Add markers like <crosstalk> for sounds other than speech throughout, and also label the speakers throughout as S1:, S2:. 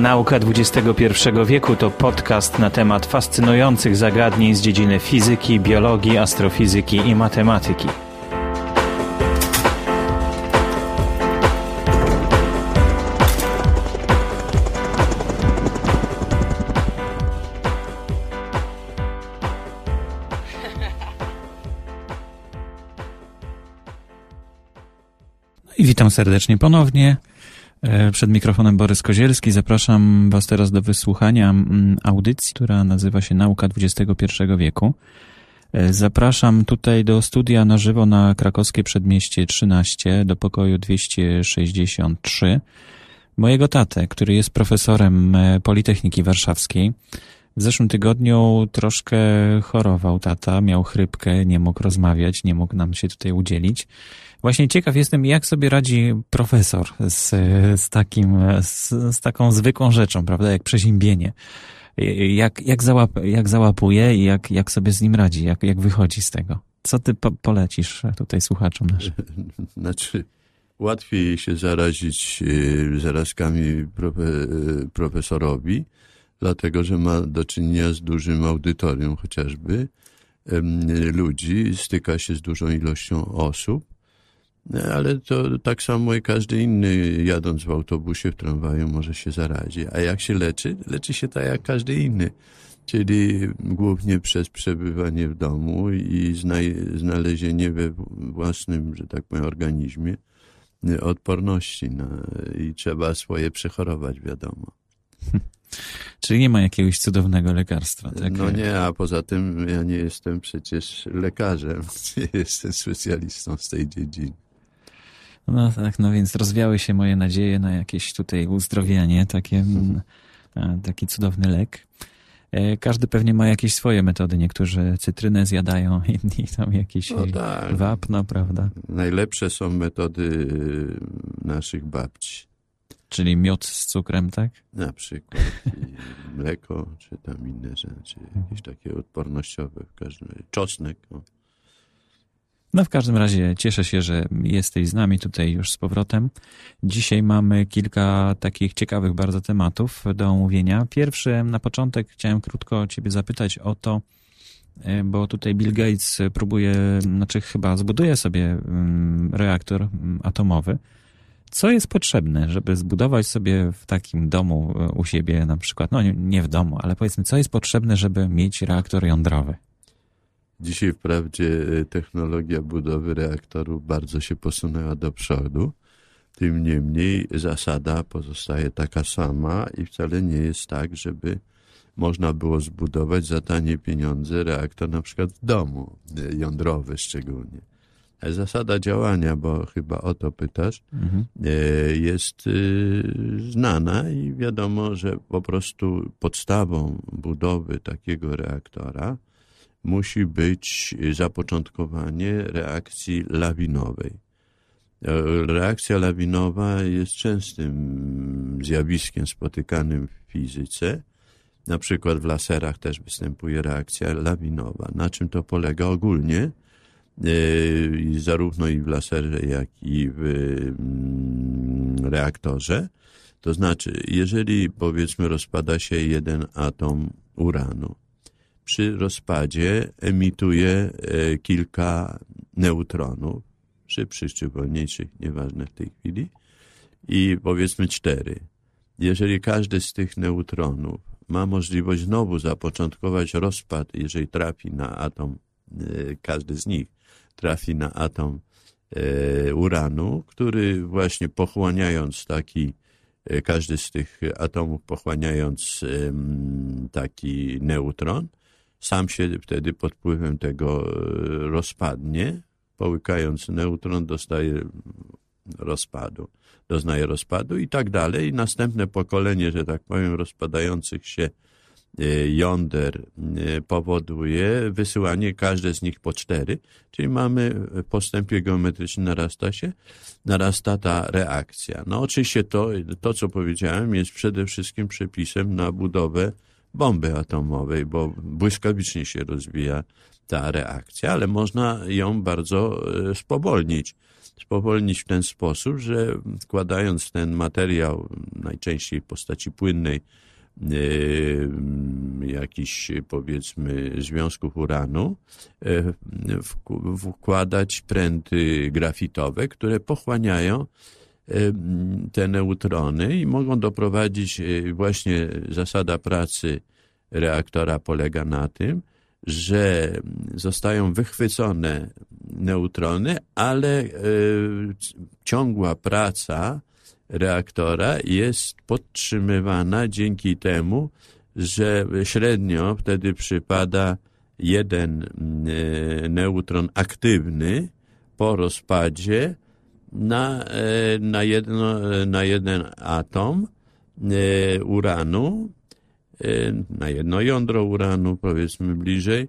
S1: Nauka XXI wieku to podcast na temat fascynujących zagadnień z dziedziny fizyki, biologii, astrofizyki i matematyki. I witam serdecznie ponownie. E, przed mikrofonem Borys Kozielski. Zapraszam Was teraz do wysłuchania mm, audycji, która nazywa się Nauka XXI wieku. E, zapraszam tutaj do studia na żywo na krakowskie przedmieście 13 do pokoju 263 mojego tatę, który jest profesorem e, Politechniki Warszawskiej. W zeszłym tygodniu troszkę chorował tata, miał chrypkę, nie mógł rozmawiać, nie mógł nam się tutaj udzielić. Właśnie ciekaw jestem, jak sobie radzi profesor z, z, takim, z, z taką zwykłą rzeczą, prawda, jak przeziębienie. Jak, jak, załap, jak załapuje i jak, jak sobie z nim radzi, jak, jak wychodzi z tego. Co ty po, polecisz tutaj słuchaczom naszym? <laughs>
S2: Znaczy, łatwiej się zarazić y, zarazkami y, profesorowi, dlatego że ma do czynienia z dużym audytorium chociażby ludzi, styka się z dużą ilością osób ale to tak samo i każdy inny jadąc w autobusie, w tramwaju może się zarazić. A jak się leczy? Leczy się tak jak każdy inny. Czyli głównie przez przebywanie w domu i znalezienie we własnym, że tak powiem, organizmie odporności. No, I trzeba swoje przechorować, wiadomo. <laughs>
S1: Czyli nie ma jakiegoś cudownego lekarstwa, tak?
S2: No nie, a poza tym ja nie jestem przecież lekarzem. <laughs> Jestem specjalistą z tej dziedziny.
S1: No tak, no więc rozwiały się moje nadzieje na jakieś tutaj uzdrowienie, takie, mhm. taki cudowny lek. E, każdy pewnie ma jakieś swoje metody. Niektórzy cytrynę zjadają, <laughs> inni tam jakieś no tak. wapno, prawda?
S2: Najlepsze są metody y, naszych babci.
S1: Czyli miód z cukrem, tak?
S2: Na przykład. mleko, czy tam inne rzeczy. Jakieś takie odpornościowe w każdym razie. Czosnek. No
S1: w każdym razie cieszę się, że jesteś z nami tutaj już z powrotem. Dzisiaj mamy kilka takich ciekawych bardzo tematów do omówienia. Pierwszy, na początek chciałem krótko ciebie zapytać o to, e, bo tutaj Bill Gates próbuje, znaczy chyba zbuduje sobie mm, reaktor mm, atomowy. Co jest potrzebne, żeby zbudować sobie w takim domu e, u siebie na przykład, no nie w domu, ale powiedzmy, co jest potrzebne, żeby mieć reaktor jądrowy?
S2: Dzisiaj wprawdzie e, technologia budowy reaktorów bardzo się posunęła do przodu, tym niemniej zasada pozostaje taka sama i wcale nie jest tak, żeby można było zbudować za tanie pieniądze reaktor na przykład w domu, e, jądrowy szczególnie. Zasada działania, bo chyba o to pytasz, mhm. E, jest znana i wiadomo, że po prostu podstawą budowy takiego reaktora musi być zapoczątkowanie reakcji lawinowej. Reakcja lawinowa jest częstym zjawiskiem spotykanym w fizyce. Na przykład w laserach też występuje reakcja lawinowa. Na czym to polega ogólnie? E, zarówno i w laserze, jak i w mm, reaktorze. To znaczy, jeżeli powiedzmy rozpada się jeden atom uranu, przy rozpadzie emituje e, kilka neutronów, szybszych czy wolniejszych, nieważne w tej chwili, i powiedzmy cztery. Jeżeli każdy z tych neutronów ma możliwość znowu zapoczątkować rozpad, jeżeli trafi na atom, e, każdy z nich trafi na atom e, uranu, który właśnie pochłaniając taki, każdy z tych atomów pochłaniając taki neutron, sam się wtedy pod wpływem tego e, rozpadnie, połykając neutron dostaje rozpadu, doznaje rozpadu i tak dalej. I następne pokolenie, że tak powiem, rozpadających się jąder powoduje wysyłanie każde z nich po cztery, czyli mamy w postępie geometrycznym narasta się, narasta ta reakcja. No oczywiście to, to co powiedziałem jest przede wszystkim przepisem na budowę bomby atomowej, bo błyskawicznie się rozwija ta reakcja, ale można ją bardzo spowolnić. Spowolnić w ten sposób, że wkładając ten materiał, najczęściej w postaci płynnej, jakichś powiedzmy związków uranu, wkładać pręty grafitowe, które pochłaniają te neutrony i mogą doprowadzić właśnie zasada pracy reaktora polega na tym, że zostają wychwycone neutrony, ale ciągła praca reaktora jest podtrzymywana dzięki temu, że średnio wtedy przypada jeden neutron aktywny po rozpadzie na, na, jedno, na jeden atom uranu, na jedno jądro uranu, powiedzmy bliżej,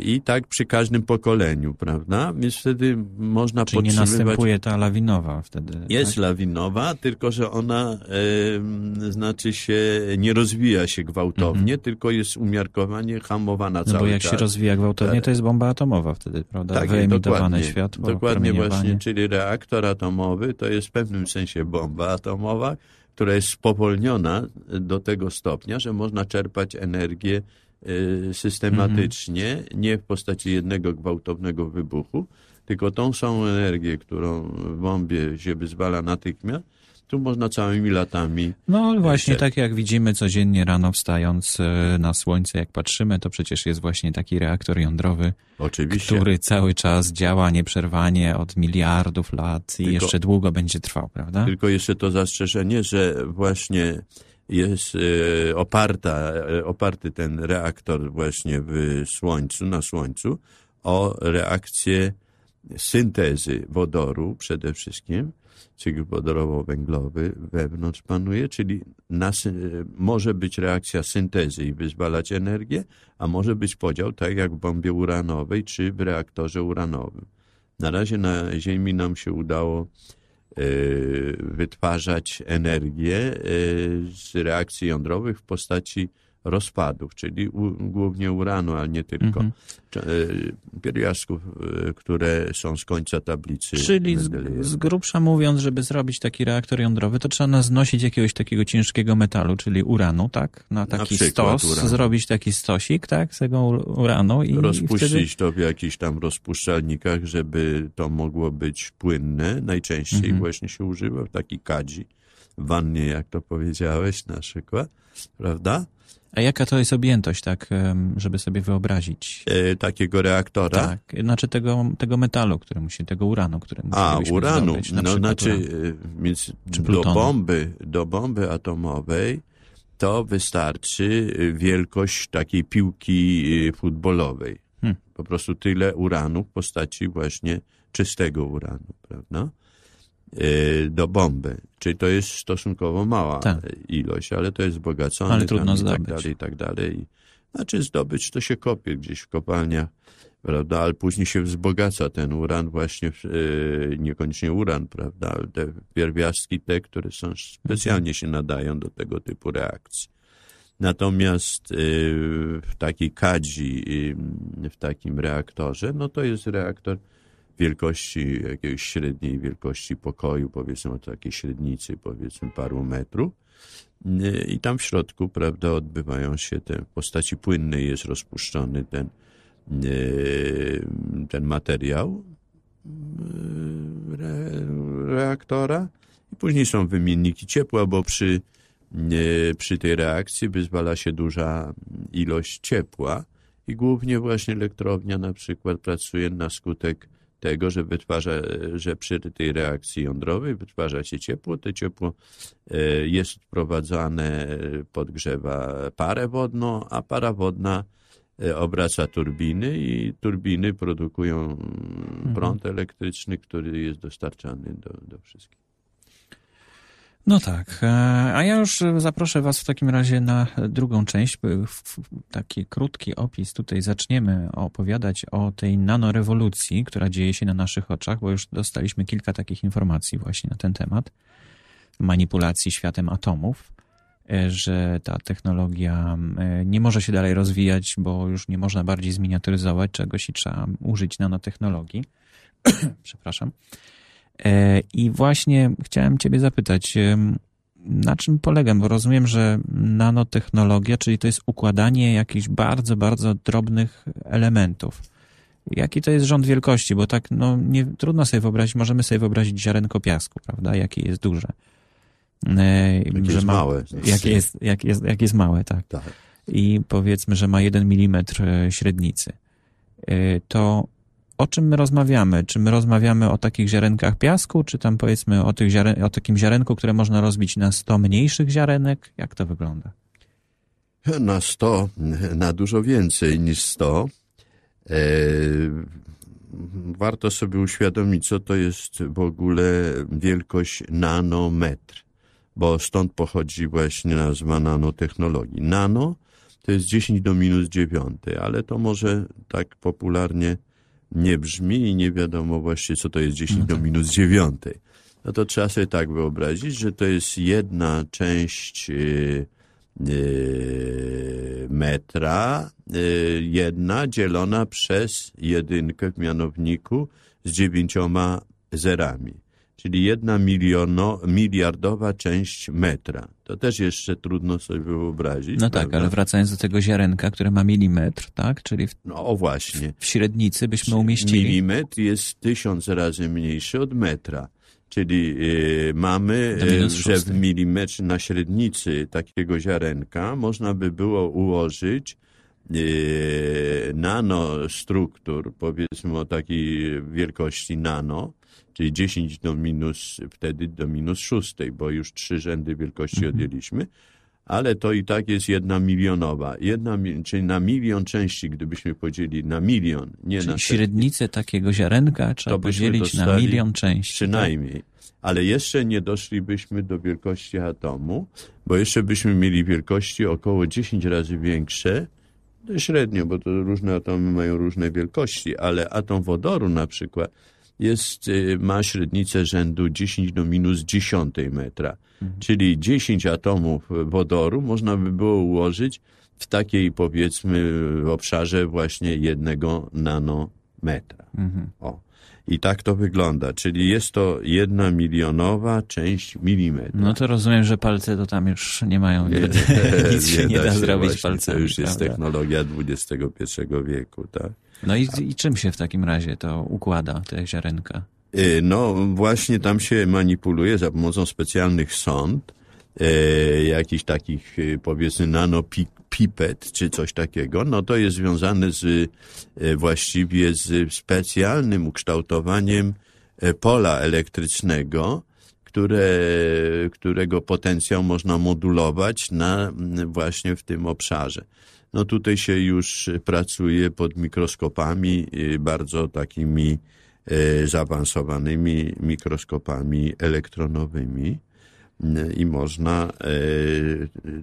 S2: i tak przy każdym pokoleniu, prawda? Więc wtedy można
S1: Czyli
S2: podtrzymywać...
S1: nie następuje ta lawinowa wtedy.
S2: Jest
S1: tak?
S2: lawinowa, tylko że ona e, znaczy się nie rozwija się gwałtownie,
S1: Mhm.
S2: tylko jest umiarkowanie hamowana
S1: No
S2: cały
S1: bo jak
S2: czas.
S1: się rozwija gwałtownie, to jest bomba atomowa wtedy, prawda?
S2: Tak,
S1: Wyemitowane
S2: dokładnie,
S1: światło,
S2: Dokładnie właśnie, czyli reaktor atomowy to jest w pewnym sensie bomba atomowa, która jest spowolniona do tego stopnia, że można czerpać energię y, systematycznie,
S1: Mhm.
S2: nie w postaci jednego gwałtownego wybuchu, tylko tą samą energię, którą w bombie się wyzwala natychmiast, tu można całymi latami
S1: No właśnie,
S2: Jeszcze-
S1: tak jak widzimy codziennie rano wstając e, na słońce, jak patrzymy, to przecież jest właśnie taki reaktor jądrowy,
S2: oczywiście
S1: który cały czas działa nieprzerwanie od miliardów lat i
S2: Tylko-
S1: jeszcze długo będzie trwał, prawda?
S2: Tylko jeszcze to zastrzeżenie, że właśnie jest e, oparta, e, oparty ten reaktor właśnie w Słońcu, na Słońcu, o reakcję syntezy wodoru przede wszystkim, cykl wodorowo-węglowy wewnątrz panuje, czyli na, może być reakcja syntezy i wyzwalać energię, a może być podział, tak jak w bombie uranowej czy w reaktorze uranowym. Na razie na Ziemi nam się udało wytwarzać energię e, z reakcji jądrowych w postaci rozpadów, czyli u, głównie uranu, ale nie tylko.
S1: Mhm.
S2: E, Pierwiastków, e, które są z końca tablicy.
S1: Czyli z, z grubsza mówiąc, żeby zrobić taki reaktor jądrowy, to trzeba znosić jakiegoś takiego ciężkiego metalu, czyli uranu, tak? Na taki
S2: przykład
S1: stos,
S2: uranu.
S1: zrobić taki stosik, tak? Z tego uranu i, i
S2: rozpuścić
S1: wtedy...
S2: to w jakichś tam rozpuszczalnikach, żeby to mogło być płynne. Najczęściej
S1: Mhm.
S2: właśnie się używa w taki kadzi, wannie, jak to powiedziałeś na przykład, prawda?
S1: A jaka to jest objętość, tak, żeby sobie wyobrazić?
S2: E, takiego reaktora.
S1: Tak, znaczy tego, tego metalu, który musi, tego uranu, który
S2: A,
S1: musielibyśmy
S2: uranu.
S1: zdobyć, na
S2: No znaczy,
S1: uran.
S2: e, więc do
S1: plutonu.
S2: bomby, do bomby atomowej to wystarczy e, wielkość takiej piłki futbolowej.
S1: Hmm.
S2: Po prostu tyle uranu w postaci właśnie czystego uranu, prawda? E, Do bomby. Czyli to jest stosunkowo mała
S1: Tak.
S2: e, ilość, ale to jest wzbogacone
S1: Ale trudno
S2: i tak
S1: zdobyć.
S2: dalej, i tak dalej. I- Znaczy zdobyć to się kopie gdzieś w kopalniach, prawda? Ale później się wzbogaca ten uran właśnie, e, niekoniecznie uran, prawda? Te pierwiastki te, które są specjalnie się nadają do tego typu reakcji. Natomiast w takiej kadzi, w takim reaktorze, no to jest reaktor wielkości jakiejś średniej wielkości pokoju, powiedzmy o takiej średnicy, powiedzmy paru metrów. I tam w środku, prawda, odbywają się te w postaci płynnej jest rozpuszczony ten, y, ten materiał re, reaktora i później są wymienniki ciepła, bo przy, y, przy tej reakcji wyzwala się duża ilość ciepła i głównie właśnie elektrownia na przykład pracuje na skutek tego, że wytwarza, że przy tej reakcji jądrowej wytwarza się ciepło, to ciepło e, jest wprowadzane, e, podgrzewa parę wodną, a para wodna e, obraca turbiny i turbiny produkują mm, prąd elektryczny, który jest dostarczany do, do wszystkich.
S1: No tak, e, a ja już zaproszę Was w takim razie na drugą część. Taki krótki opis. Tutaj zaczniemy opowiadać o tej nanorewolucji, która dzieje się na naszych oczach, bo już dostaliśmy kilka takich informacji właśnie na ten temat manipulacji światem atomów, e, że ta technologia e, nie może się dalej rozwijać, bo już nie można bardziej zminiaturyzować czegoś i trzeba użyć nanotechnologii. <coughs> Przepraszam. E, I właśnie chciałem Ciebie zapytać, na czym polega? Bo rozumiem, że nanotechnologia, czyli to jest układanie jakichś bardzo, bardzo drobnych elementów. Jaki to jest rząd wielkości? Bo tak, no, nie, trudno sobie wyobrazić, możemy sobie wyobrazić ziarenko piasku, prawda? Jakie jest duże.
S2: E, jakie jest ma, małe.
S1: Jakie jest, jak jest, jak jest małe, tak. tak. I powiedzmy, że ma jeden milimetr e, średnicy. To o czym my rozmawiamy? Czy my rozmawiamy o takich ziarenkach piasku, czy tam powiedzmy o, tych ziaren o takim ziarenku, które można rozbić na 100 mniejszych ziarenek? Jak to wygląda?
S2: Na 100, na dużo więcej niż 100. E, warto sobie uświadomić, co to jest w ogóle wielkość nanometr, bo stąd pochodzi właśnie nazwa nanotechnologii. Nano to jest 10 do minus 9, ale to może tak popularnie nie brzmi i nie wiadomo właśnie, co to jest 10 do minus 9. No to trzeba sobie tak wyobrazić, że to jest jedna część yy, yy, metra, yy, jedna dzielona przez jedynkę w mianowniku z dziewięcioma zerami czyli jedna miliono, miliardowa część metra. To też jeszcze trudno sobie wyobrazić.
S1: No tak, prawda? tak, ale wracając do tego ziarenka, które ma milimetr, tak? Czyli w,
S2: no właśnie.
S1: w średnicy byśmy umieścili.
S2: Milimetr jest tysiąc razy mniejszy od metra. Czyli y, mamy, y, że w milimetrze na średnicy takiego ziarenka można by było ułożyć y, nanostruktur, powiedzmy o takiej wielkości nano, czyli 10 do minus, wtedy do minus szóstej, bo już trzy rzędy wielkości mhm. odjęliśmy, ale to i tak jest jedna milionowa. Jedna, czyli na milion części, gdybyśmy podzielili na milion, nie czyli na
S1: średnicę takiego ziarenka trzeba podzielić na milion części.
S2: Tak? Przynajmniej. Tak? Ale jeszcze nie doszlibyśmy do wielkości atomu, bo jeszcze byśmy mieli wielkości około 10 razy większe, średnio, bo to różne atomy mają różne wielkości, ale atom wodoru na przykład jest, y, ma średnicę rzędu 10 do minus 10 metra. Mhm. Czyli 10 atomów wodoru można by było ułożyć w takiej powiedzmy w obszarze właśnie jednego nanometra. Mhm. O. I tak to wygląda, czyli jest to jedna milionowa część milimetra.
S1: No to rozumiem, że palce to tam już nie mają, nie, <laughs> <laughs> nic się nie, nie da, da zrobić palcami.
S2: To już jest prawda? technologia XXI wieku, tak?
S1: No i, i czym się w takim razie to układa, te ziarenka?
S2: Y, no właśnie tam się manipuluje za pomocą specjalnych sond, e, jakichś takich y, powiedzmy nanopipet czy coś takiego, no to jest związane z e, właściwie z specjalnym ukształtowaniem e, pola elektrycznego, które, którego potencjał można modulować na właśnie w tym obszarze. No tutaj się już pracuje pod mikroskopami, bardzo takimi zaawansowanymi mikroskopami elektronowymi i można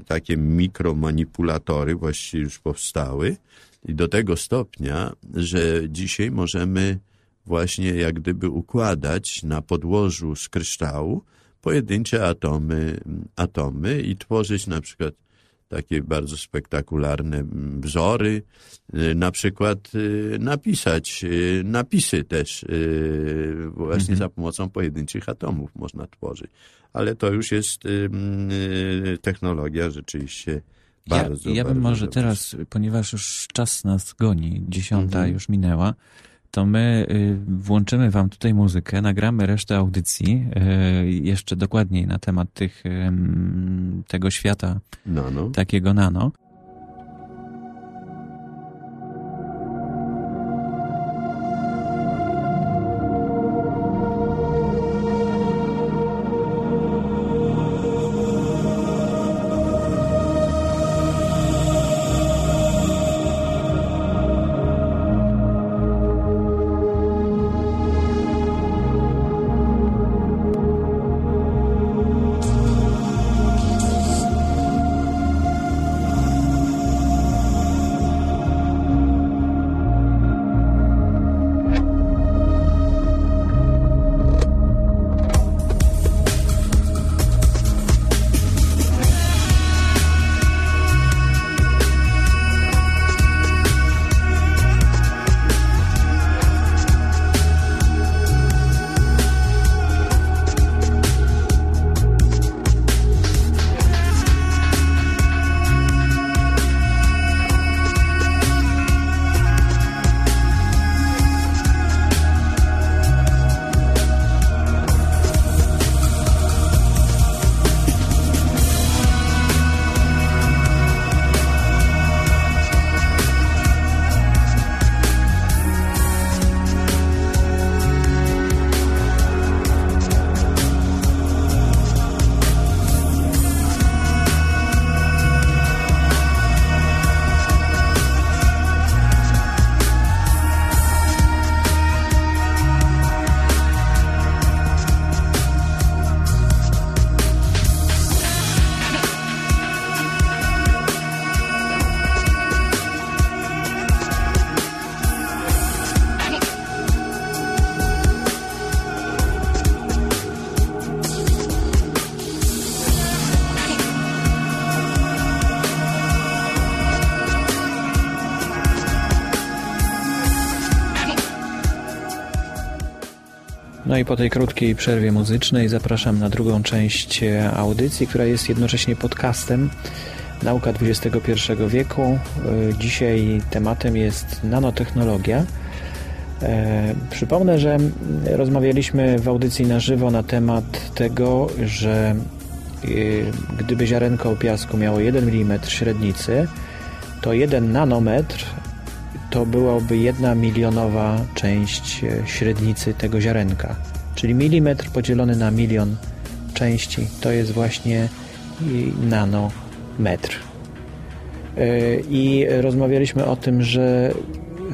S2: takie mikromanipulatory właściwie już powstały i do tego stopnia, że dzisiaj możemy właśnie jak gdyby układać na podłożu z kryształu pojedyncze atomy, atomy i tworzyć na przykład takie bardzo spektakularne wzory, y, na przykład y, napisać napisy też właśnie mhm. za pomocą pojedynczych atomów można tworzyć. Ale to już jest technologia rzeczywiście bardzo,
S1: Ja, ja bym
S2: bardzo
S1: może teraz, ponieważ już czas nas goni, dziesiąta mhm. już minęła, to my y, włączymy wam tutaj muzykę, nagramy resztę audycji, y, jeszcze dokładniej na temat tych, tego świata takiego nano. I po tej krótkiej przerwie muzycznej zapraszam na drugą część e, audycji, która jest jednocześnie podcastem Nauka XXI wieku. E, dzisiaj tematem jest nanotechnologia. E, przypomnę, że rozmawialiśmy w audycji na żywo na temat tego, że gdyby ziarenko piasku miało 1 mm średnicy, to 1 nanometr to byłaby jedna milionowa część średnicy tego ziarenka. Czyli milimetr podzielony na milion części to jest właśnie nanometr. E, I rozmawialiśmy o tym, że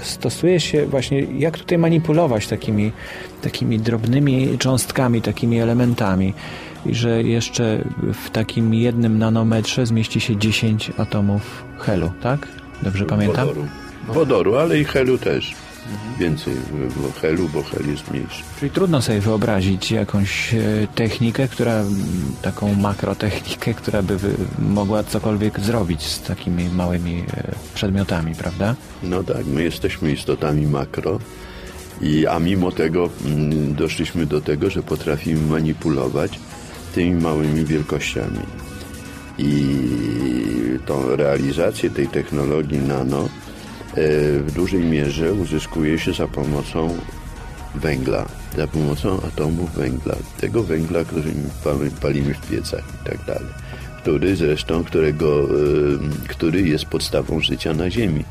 S1: stosuje się właśnie, jak tutaj manipulować takimi, takimi drobnymi cząstkami, takimi elementami. I że jeszcze w takim jednym nanometrze zmieści się 10 atomów helu, tak? Dobrze pamiętam?
S2: Wodoru, Wodoru ale i helu też więcej helu, bo hel jest mniejszy.
S1: Czyli trudno sobie wyobrazić jakąś e, technikę, która, taką makrotechnikę, która by mogła cokolwiek zrobić z takimi małymi e, przedmiotami, prawda?
S2: No tak, my jesteśmy istotami makro, i, a mimo tego doszliśmy do tego, że potrafimy manipulować tymi małymi wielkościami. I tą realizację tej technologii nano w dużej mierze uzyskuje się za pomocą węgla, za pomocą atomów węgla, tego węgla, który palimy w piecach i tak dalej, który zresztą, którego, e, który jest podstawą życia na Ziemi,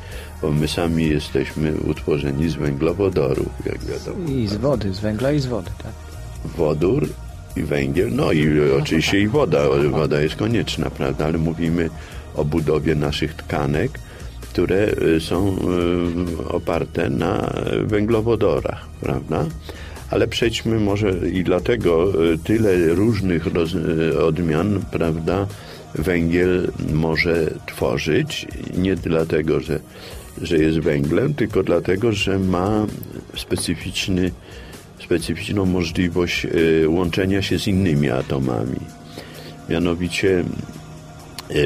S2: bo my sami jesteśmy utworzeni z węglowodoru, jak wiadomo.
S1: I z wody, z węgla i z wody, tak?
S2: Wodór i węgiel, no i oczywiście i woda, woda jest konieczna, prawda, ale mówimy o budowie naszych tkanek, które y, są y, oparte na węglowodorach, prawda? Ale przejdźmy może i dlatego y, tyle różnych odmian, prawda, węgiel może tworzyć. Nie dlatego, że, że jest węglem, tylko dlatego, że ma specyficzny, specyficzną możliwość łączenia się z innymi atomami. Mianowicie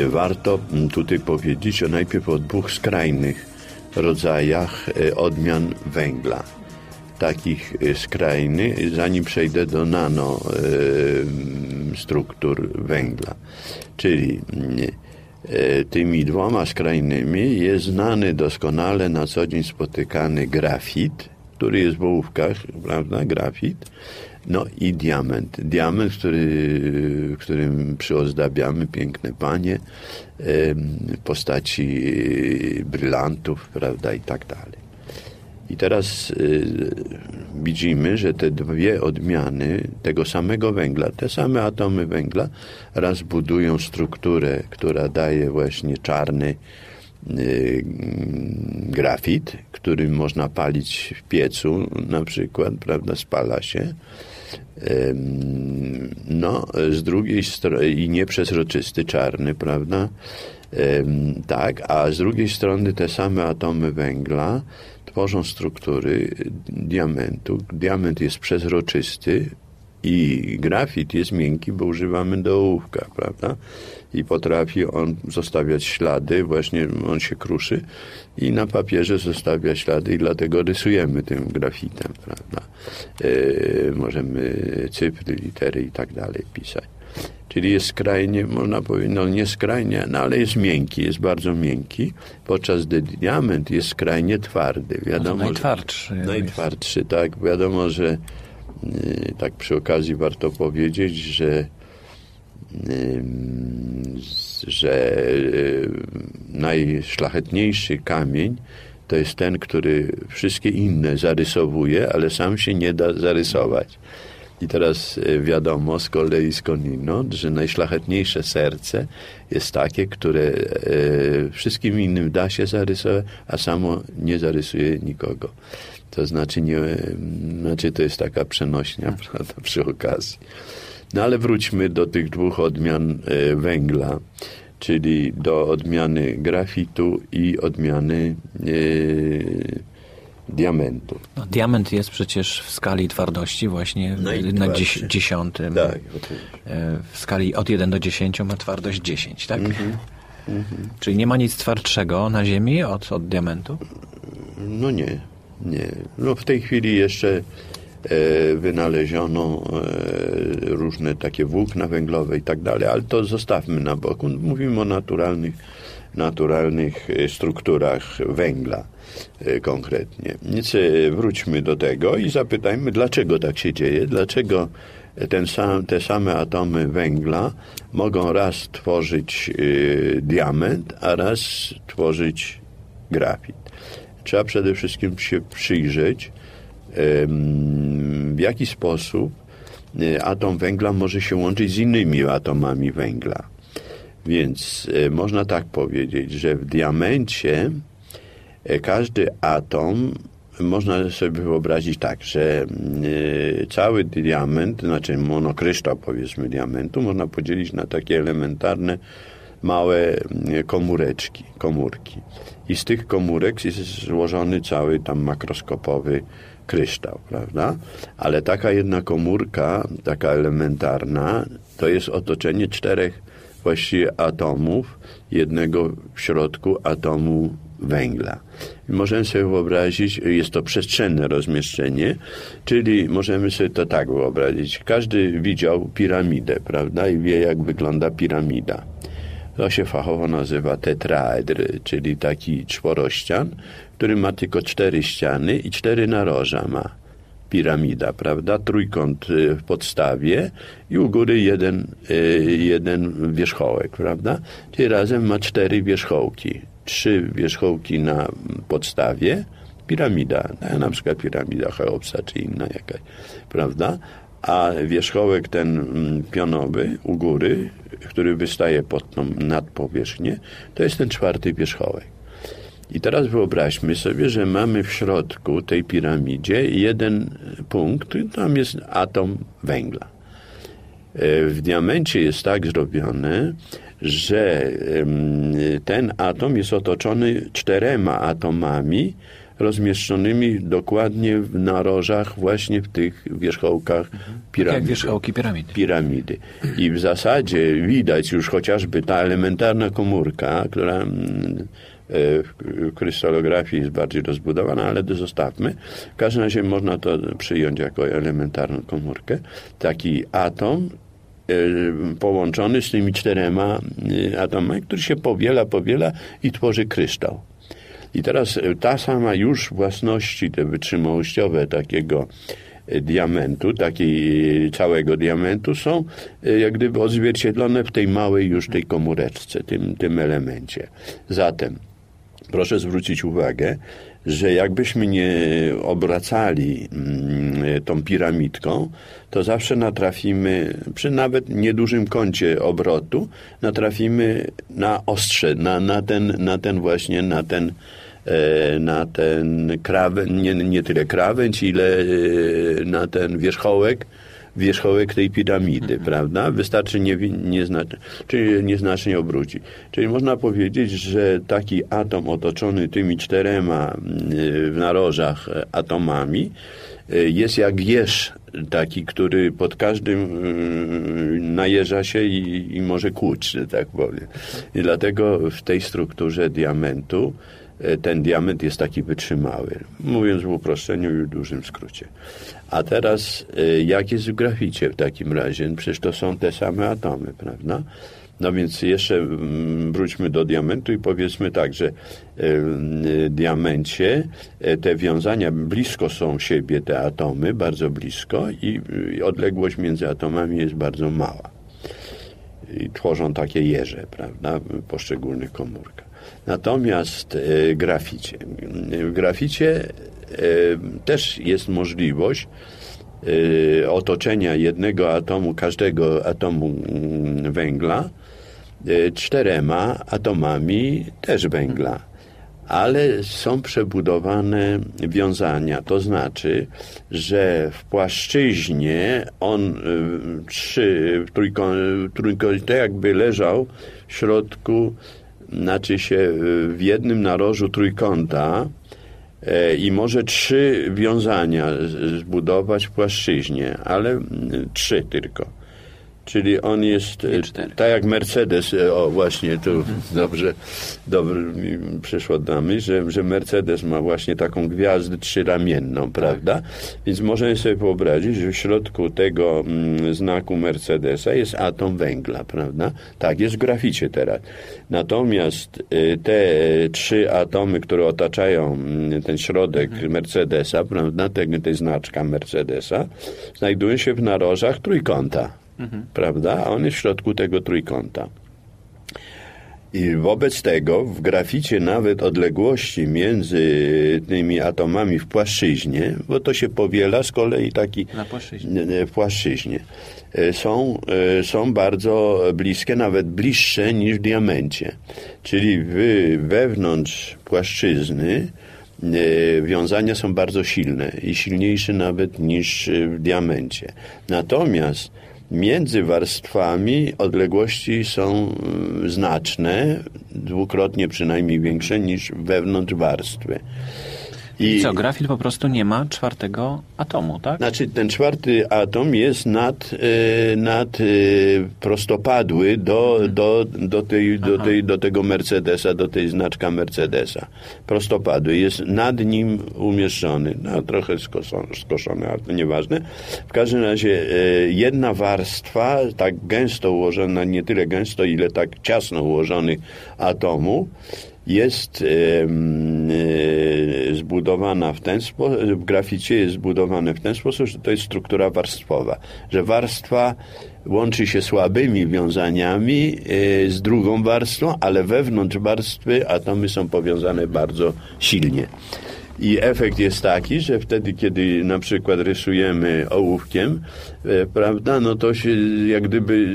S2: warto tutaj powiedzieć o najpierw o dwóch skrajnych rodzajach e, odmian węgla. Takich e, skrajnych, zanim przejdę do nano struktur węgla. Czyli tymi dwoma skrajnymi jest znany doskonale na co dzień spotykany grafit, który jest w ołówkach, prawda, grafit, no i diament. Diament, który, którym przyozdabiamy piękne panie, postaci brylantów, prawda, i tak dalej. I teraz y, widzimy, że te dwie odmiany tego samego węgla, te same atomy węgla, raz budują strukturę, która daje właśnie czarny y, grafit, który można palić w piecu, na przykład, prawda, spala się no, z drugiej strony i nieprzezroczysty, czarny, prawda? Tak, a z drugiej strony te same atomy węgla tworzą struktury diamentu. Diament jest przezroczysty i grafit jest miękki, bo używamy do ołówka, prawda? i potrafi on zostawiać ślady, właśnie on się kruszy i na papierze zostawia ślady i dlatego rysujemy tym grafitem, prawda? E, możemy cyfry, litery i tak dalej pisać. Czyli jest skrajnie, można powiedzieć, no nie skrajnie, no ale jest miękki, jest bardzo miękki, podczas gdy diament jest skrajnie twardy.
S1: Wiadomo, no najtwardszy.
S2: Że, najtwardszy, tak. Wiadomo, że tak przy okazji warto powiedzieć, że że y, najszlachetniejszy kamień to jest ten, który wszystkie inne zarysowuje, ale sam się nie da zarysować. I teraz y, wiadomo z kolei skądinąd, że najszlachetniejsze serce jest takie, które y, wszystkim innym da się zarysować, a samo nie zarysuje nikogo. To znaczy, nie, znaczy to jest taka przenośnia prawda, przy okazji. No ale wróćmy do tych dwóch odmian e, węgla, czyli do odmiany grafitu i odmiany e, diamentu.
S1: No, diament jest przecież w skali twardości właśnie na dzies dziesiątym. Tak, e, w skali od 1 do 10 ma twardość 10, tak? Mm -hmm. Mm -hmm. Czyli nie ma nic twardszego na Ziemi od, od diamentu?
S2: No nie, nie. No w tej chwili jeszcze wynaleziono różne takie włókna węglowe i tak dalej, ale to zostawmy na boku. Mówimy o naturalnych, naturalnych strukturach węgla konkretnie. Więc wróćmy do tego i zapytajmy, dlaczego tak się dzieje, dlaczego ten sam, te same atomy węgla mogą raz tworzyć diament, a raz tworzyć grafit. Trzeba przede wszystkim się przyjrzeć, w jaki sposób y, atom węgla może się łączyć z innymi atomami węgla. Więc y, można tak powiedzieć, że w diamencie y, każdy atom można sobie wyobrazić tak, że y, cały diament, znaczy monokryształ powiedzmy diamentu, można podzielić na takie elementarne małe y, komóreczki, komórki. I z tych komórek jest złożony cały tam makroskopowy kryształ, prawda? Ale taka jedna komórka, taka elementarna, to jest otoczenie czterech właściwie atomów, jednego w środku atomu węgla. Możemy sobie wyobrazić, jest to przestrzenne rozmieszczenie, czyli możemy sobie to tak wyobrazić. Każdy widział piramidę, prawda? I wie, jak wygląda piramida. To się fachowo nazywa tetraedr, czyli taki czworościan, który ma tylko cztery ściany i cztery naroża ma piramida, prawda? Trójkąt y, w podstawie i u góry jeden, y, jeden wierzchołek, prawda? Czyli razem ma cztery wierzchołki trzy wierzchołki na podstawie, piramida, na przykład piramida Cheopsa czy inna jakaś, prawda? A wierzchołek ten mm, pionowy u góry, który wystaje pod tą nadpowierzchnię, to jest ten czwarty wierzchołek. I teraz wyobraźmy sobie, że mamy w środku tej piramidzie jeden punkt, tam jest atom węgla. E, w diamencie jest tak zrobione, że ten atom jest otoczony czterema atomami rozmieszczonymi dokładnie w narożach właśnie w tych wierzchołkach piramidy.
S1: Jak wierzchołki piramidy.
S2: piramidy. I w zasadzie widać już chociażby ta elementarna komórka, która e, w krystalografii jest bardziej rozbudowana, ale zostawmy. W każdym razie można to przyjąć jako elementarną komórkę. Taki atom E, połączony z tymi czterema e, atomami, który się powiela, powiela i tworzy kryształ. I teraz e, ta sama już własności te wytrzymałościowe takiego diamentu, takiej całego diamentu są jak gdyby odzwierciedlone w tej małej już tej komóreczce, tym, tym elemencie. Zatem proszę zwrócić uwagę, że jakbyśmy nie obracali mm, tą piramidką, to zawsze natrafimy, przy nawet niedużym kącie obrotu, natrafimy na ostrze, na, na, ten, na ten właśnie, na ten e, na ten krawędź, nie, nie tyle krawędź, ile e, na ten wierzchołek, wierzchołek tej piramidy, mhm. prawda? Wystarczy nie, nieznacznie, czyli nieznacznie obrócić. Czyli można powiedzieć, że taki atom otoczony tymi czterema w narożach atomami e, jest jak jeż taki, który pod każdym najeża się i, i może kłuć, że tak powiem. I dlatego w tej strukturze diamentu e, ten diament jest taki wytrzymały. Mówiąc w uproszczeniu i w dużym skrócie. A teraz, y, jak jest w graficie w takim razie? Przecież to są te same atomy, prawda? No więc jeszcze mm, wróćmy do diamentu i powiedzmy tak, że w y, diamencie te wiązania blisko są siebie, te atomy, bardzo blisko i odległość między atomami jest bardzo mała. I tworzą takie jeże, prawda, w poszczególnych komórkach. Natomiast w graficie. W graficie też jest możliwość y, otoczenia jednego atomu, każdego atomu mm, węgla czterema atomami też węgla. Ale są przebudowane wiązania, to znaczy, że w płaszczyźnie on trzy, trójkąt, jakby leżał w środku, znaczy się w jednym narożu trójkąta, E, i może trzy wiązania zbudować w płaszczyźnie, ale trzy tylko. Czyli on jest tak jak Mercedes, e, o właśnie, tu dobrze, dobrze mi przyszło na myśl, że, że Mercedes ma właśnie taką gwiazdę trzyramienną, prawda? Więc możemy sobie wyobrazić, że w środku tego mm, znaku Mercedesa jest atom węgla, prawda? Tak jest w graficie teraz. Natomiast y, te e, trzy atomy, które otaczają mm, ten środek Mercedesa, prawda, tego, tej znaczka Mercedesa, znajdują się w narożach trójkąta prawda? A on jest w środku tego trójkąta. I wobec tego w graficie nawet odległości między tymi atomami w płaszczyźnie, bo to się powiela z kolei taki
S1: Na płaszczyźnie.
S2: w płaszczyźnie, e, są, e, są bardzo bliskie, nawet bliższe niż w diamencie. Czyli w, wewnątrz płaszczyzny e, wiązania są bardzo silne i silniejsze nawet niż w diamencie. Natomiast między warstwami odległości są mm, znaczne, dwukrotnie przynajmniej większe niż wewnątrz warstwy.
S1: I co, grafit po prostu nie ma czwartego atomu, tak?
S2: Znaczy ten czwarty atom jest nad, e, nad e, prostopadły do, do, do, tej, do, tej, do tego Mercedesa, do tej znaczka Mercedesa. Prostopadły. Jest nad nim umieszczony. No, trochę skoszony, skoszony, ale to nieważne. W każdym razie e, jedna warstwa, tak gęsto ułożona, nie tyle gęsto, ile tak ciasno ułożonych atomów, jest e, zbudowana w ten sposób, w graficie jest zbudowane w ten sposób, że to jest struktura warstwowa, że warstwa łączy się słabymi wiązaniami e, z drugą warstwą, ale wewnątrz warstwy atomy są powiązane bardzo silnie. I efekt jest taki, że wtedy, kiedy na przykład rysujemy ołówkiem, e, prawda, no to się jak gdyby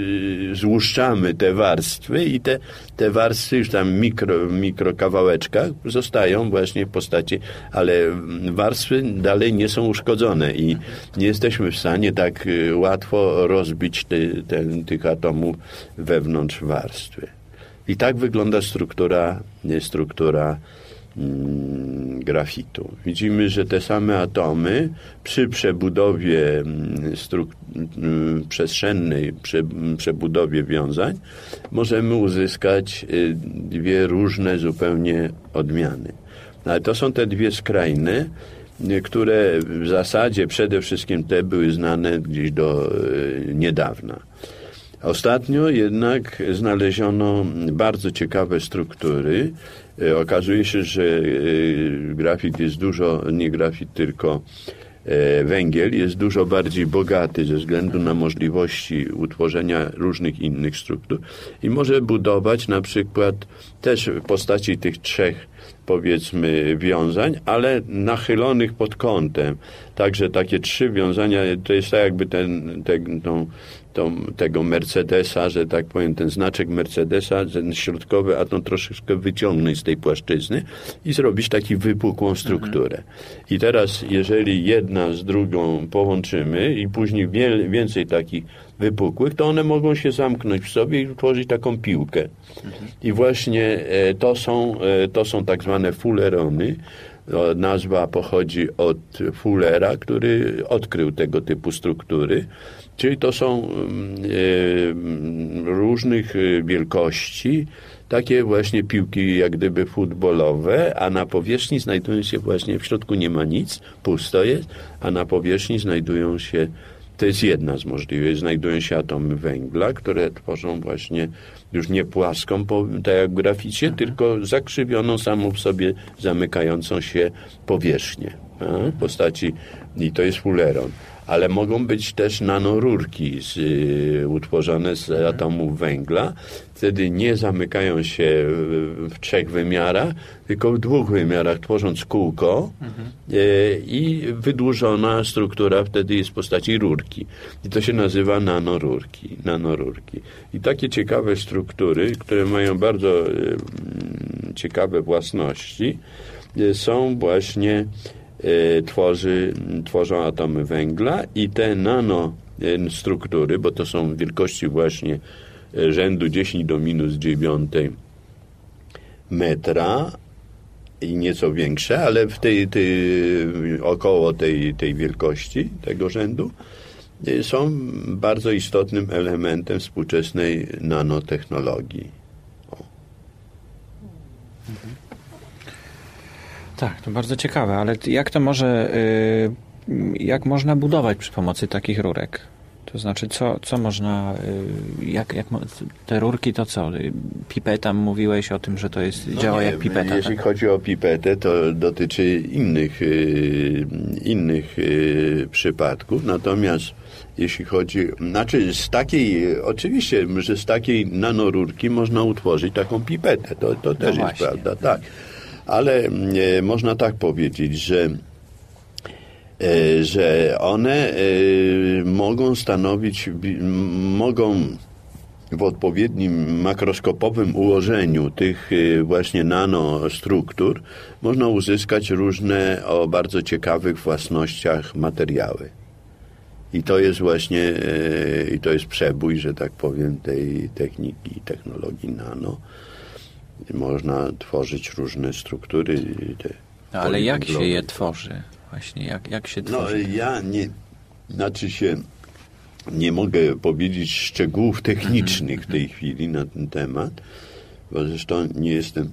S2: e, złuszczamy te warstwy i te, te warstwy już tam mikro, mikro kawałeczkach zostają właśnie w postaci, ale warstwy dalej nie są uszkodzone i nie jesteśmy w stanie tak e, łatwo rozbić ty, ten, tych atomów wewnątrz warstwy. I tak wygląda struktura, struktura grafitu. Widzimy, że te same atomy przy przebudowie mm, mm, przestrzennej, prze, mm, przebudowie wiązań możemy uzyskać y, dwie różne zupełnie odmiany. No, Ale to są te dwie skrajne, y, które w zasadzie przede wszystkim te były znane gdzieś do y, niedawna. Ostatnio jednak znaleziono bardzo ciekawe struktury. E, Okazuje się, że e, grafit jest dużo, nie grafit, tylko e, węgiel jest dużo bardziej bogaty ze względu na możliwości utworzenia różnych innych struktur i może budować na przykład też w postaci tych trzech powiedzmy wiązań, ale nachylonych pod kątem. Także takie trzy wiązania, to jest tak jakby ten, ten, tą, tą, tego Mercedesa, że tak powiem, ten znaczek Mercedesa, ten środkowy atom troszeczkę wyciągnąć z tej płaszczyzny i zrobić taki wypukłą strukturę. I teraz, jeżeli jedna z drugą połączymy i później więcej takich wypukłych, to one mogą się zamknąć w sobie i utworzyć taką piłkę. I właśnie e, to są, e, to są tak zwane fullerony. Nazwa pochodzi od Fullera, który odkrył tego typu struktury. Czyli to są mm, mm, różnych e, wielkości, takie właśnie piłki jak gdyby futbolowe, a na powierzchni znajdują się właśnie, w środku nie ma nic, pusto jest, a na powierzchni znajdują się to jest jedna z możliwości. Znajdują się atomy węgla, które tworzą właśnie już nie płaską, tak jak w graficie, tylko zakrzywioną samą w sobie zamykającą się powierzchnię a, w postaci, i to jest fulleron. Ale mogą być też nanorurki z, y, utworzone z atomów węgla. Wtedy nie zamykają się w, trzech wymiarach, tylko w dwóch wymiarach, tworząc kółko y, i wydłużona struktura wtedy jest w postaci rurki. I to się nazywa nanorurki. nanorurki. I takie ciekawe struktury, które mają bardzo y, mm, ciekawe własności, y, są właśnie tworzy, tworzą atomy węgla i te nano y, bo to są wielkości właśnie y, rzędu 10 do minus 9 metra i nieco większe, ale w tej, tej około tej, tej wielkości, tego rzędu, y, są bardzo istotnym elementem współczesnej nanotechnologii.
S1: Tak, to bardzo ciekawe, ale jak to może, y, jak można budować przy pomocy takich rurek? To znaczy, co, co można, y, jak, jak te rurki to co? Pipeta, mówiłeś o tym, że to jest, no działa nie, jak pipeta.
S2: Jeśli
S1: tak?
S2: chodzi o pipetę, to dotyczy innych, y, innych przypadków, natomiast jeśli chodzi, znaczy z takiej, oczywiście, że z takiej nanorurki można utworzyć taką pipetę, to, to też no jest prawda, tak ale e, można tak powiedzieć, że e, że one e, mogą stanowić, mogą w odpowiednim makroskopowym ułożeniu tych właśnie nanostruktur można uzyskać różne o bardzo ciekawych własnościach materiały. I to jest właśnie, i to jest przebój, że tak powiem, tej techniki, technologii nano można tworzyć różne struktury.
S1: No, ale jak się je tworzy? Właśnie, jak, jak się
S2: no, tworzy? No ja nie, znaczy się nie mogę powiedzieć szczegółów technicznych w tej chwili na ten temat, bo zresztą nie jestem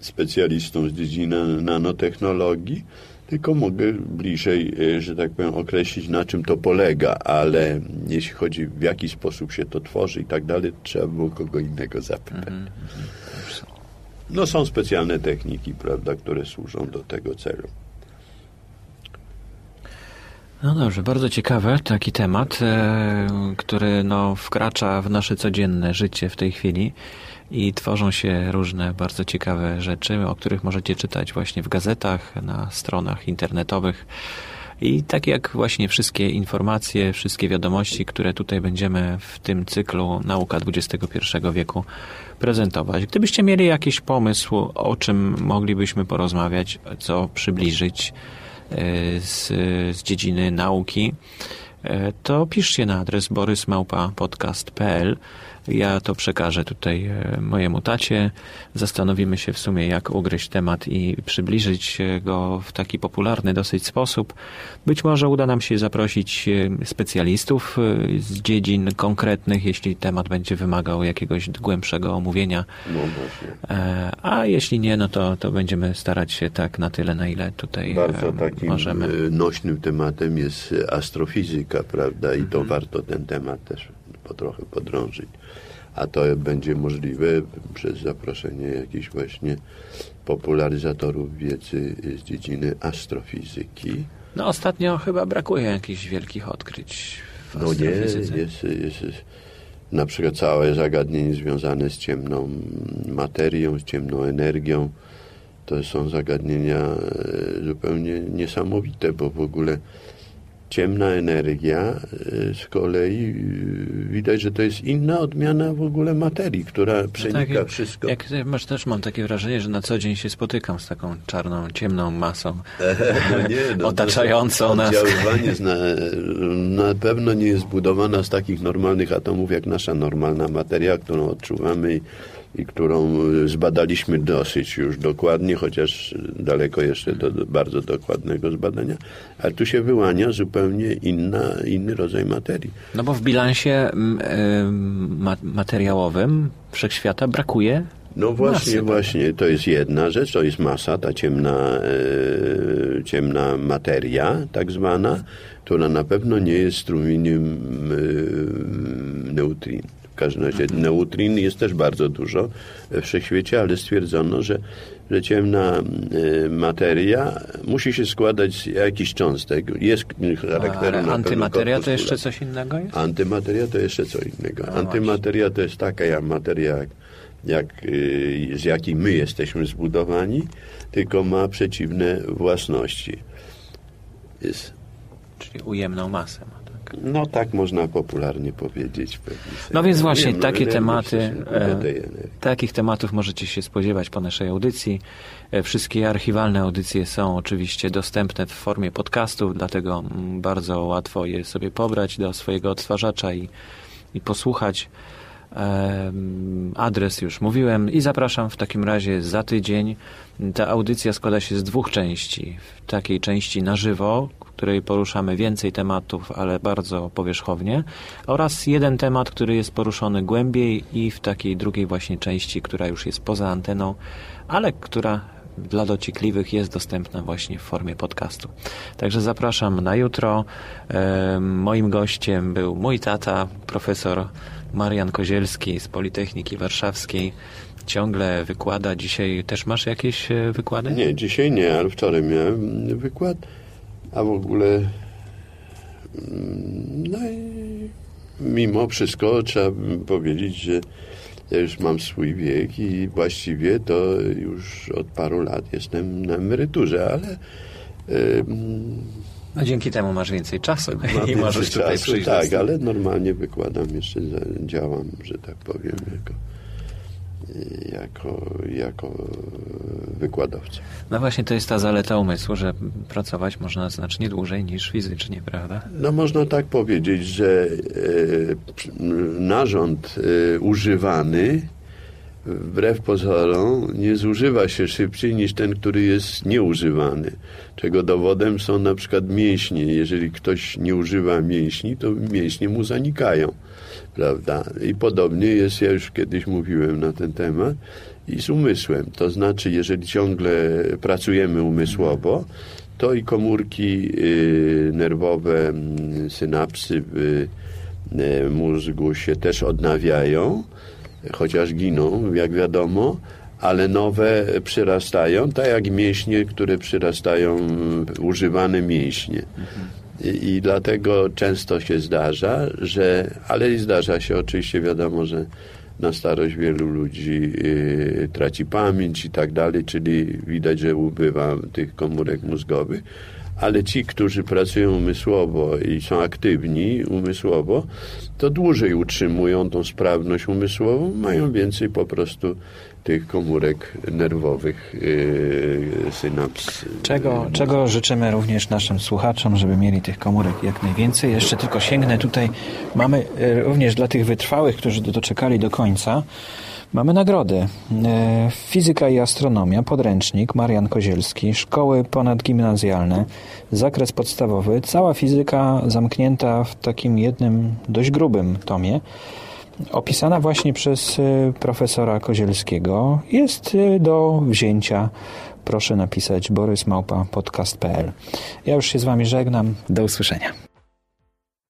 S2: specjalistą z dziedziny nanotechnologii, tylko mogę bliżej, e, że tak powiem, określić, na czym to polega, ale jeśli chodzi w jaki sposób się to tworzy i tak dalej, trzeba było kogo innego zapytać. Mm -hmm. No są specjalne techniki, prawda, które służą do tego celu.
S1: No dobrze, bardzo ciekawy taki temat, e, który no, wkracza w nasze codzienne życie w tej chwili i tworzą się różne bardzo ciekawe rzeczy, o których możecie czytać właśnie w gazetach, na stronach internetowych. I tak jak właśnie wszystkie informacje, wszystkie wiadomości, które tutaj będziemy w tym cyklu Nauka XXI wieku prezentować. Gdybyście mieli jakiś pomysł, o czym moglibyśmy porozmawiać, co przybliżyć e, z, z dziedziny nauki, e, to piszcie na adres borysmałpa.podcast.pl ja to przekażę tutaj e, mojemu tacie. Zastanowimy się w sumie, jak ugryźć temat i przybliżyć go w taki popularny dosyć sposób. Być może uda nam się zaprosić e, specjalistów e, z dziedzin konkretnych, jeśli temat będzie wymagał jakiegoś głębszego omówienia. No A jeśli nie, no to, to będziemy starać się tak na tyle, na ile tutaj Bardzo takim możemy.
S2: nośnym tematem jest astrofizyka, prawda? I to mhm. warto ten temat też po trochę podrążyć a to będzie możliwe przez zaproszenie jakichś właśnie popularyzatorów wiedzy z dziedziny astrofizyki.
S1: No ostatnio chyba brakuje jakichś wielkich odkryć w
S2: No nie, jest, jest, jest na przykład całe zagadnienie związane z ciemną materią, z ciemną energią. To są zagadnienia e, zupełnie niesamowite, bo w ogóle ciemna energia y, z kolei y, widać, że to jest inna odmiana w ogóle materii, która przenika no tak, wszystko.
S1: Jak, masz, też mam takie wrażenie, że na co dzień się spotykam z taką czarną, ciemną masą <laughs> no nie, no, otaczającą nas.
S2: Oddziaływanie <laughs> na, na pewno nie jest zbudowana z takich normalnych atomów, jak nasza normalna materia, którą odczuwamy i którą e, zbadaliśmy dosyć już dokładnie, chociaż daleko jeszcze do, do bardzo dokładnego zbadania, ale tu się wyłania zupełnie inna, inny rodzaj materii.
S1: No bo w bilansie materiałowym wszechświata brakuje
S2: no właśnie, masy, właśnie, to jest jedna rzecz, to jest masa, ta ciemna, e, ciemna materia, tak zwana, która na pewno nie jest strumieniem e, neutrin każdym razie neutrin jest też bardzo dużo w wszechświecie, ale stwierdzono, że, że ciemna y, materia musi się składać z jakichś cząstek. Jest charakteru
S1: A, antymateria to jeszcze coś innego jest?
S2: Antymateria to jeszcze co innego. No antymateria to jest taka materia, jak, jak, y, z jakiej my jesteśmy zbudowani, tylko ma przeciwne własności.
S1: Jest. Czyli ujemną masę.
S2: No tak można popularnie powiedzieć.
S1: No więc właśnie Wiem, takie tematy, e, takich tematów możecie się spodziewać po naszej audycji. E, wszystkie archiwalne audycje są oczywiście dostępne w formie podcastów, dlatego mm, bardzo łatwo je sobie pobrać do swojego odtwarzacza i, i posłuchać. Adres już mówiłem i zapraszam w takim razie za tydzień. Ta audycja składa się z dwóch części. W takiej części na żywo, której poruszamy więcej tematów, ale bardzo powierzchownie, oraz jeden temat, który jest poruszony głębiej i w takiej drugiej właśnie części, która już jest poza anteną, ale która dla dociekliwych jest dostępna właśnie w formie podcastu. Także zapraszam na jutro. Moim gościem był mój tata, profesor Marian Kozielski z Politechniki Warszawskiej. Ciągle wykłada. Dzisiaj też masz jakieś e, wykłady?
S2: Nie, dzisiaj nie, ale wczoraj miałem wykład. A w ogóle mm, no i mimo wszystko trzeba powiedzieć, że ja już mam swój wiek i właściwie to już od paru lat jestem na emeryturze, ale
S1: no dzięki temu masz więcej czasu
S2: i możesz tutaj czasu, przyjść. Tak, ale normalnie wykładam jeszcze, działam, że tak powiem, jako, jako, jako wykładowca.
S1: No właśnie to jest ta zaleta umysłu, że pracować można znacznie dłużej niż fizycznie, prawda?
S2: No można tak powiedzieć, że e, narząd e, używany wbrew pozorom nie zużywa się szybciej niż ten, który jest nieużywany. Czego dowodem są na przykład mięśnie. Jeżeli ktoś nie używa mięśni, to mięśnie mu zanikają. Prawda? I podobnie jest, ja już kiedyś mówiłem na ten temat, i z umysłem. To znaczy, jeżeli ciągle pracujemy umysłowo, to i komórki y, nerwowe, mm, synapsy w y, mózgu się też odnawiają, chociaż giną, jak wiadomo, ale nowe przyrastają, tak jak mięśnie, które przyrastają, używane mięśnie. I, I, dlatego często się zdarza, że, ale zdarza się oczywiście, wiadomo, że na starość wielu ludzi y, traci pamięć i tak dalej, czyli widać, że ubywa tych komórek mózgowych. Ale ci, którzy pracują umysłowo i są aktywni umysłowo, to dłużej utrzymują tą sprawność umysłową, mają więcej po prostu tych komórek nerwowych, yy, synaps.
S1: Czego, czego życzymy również naszym słuchaczom, żeby mieli tych komórek jak najwięcej. Jeszcze tylko sięgnę tutaj. Mamy yy, również dla tych wytrwałych, którzy doczekali do końca, Mamy nagrody. Fizyka i astronomia, podręcznik, Marian Kozielski, szkoły ponadgimnazjalne, zakres podstawowy, cała fizyka zamknięta w takim jednym dość grubym tomie, opisana właśnie przez e, profesora Kozielskiego, jest e, do wzięcia. Proszę napisać borysmałpa podcast.pl. Ja już się z Wami żegnam. Do usłyszenia.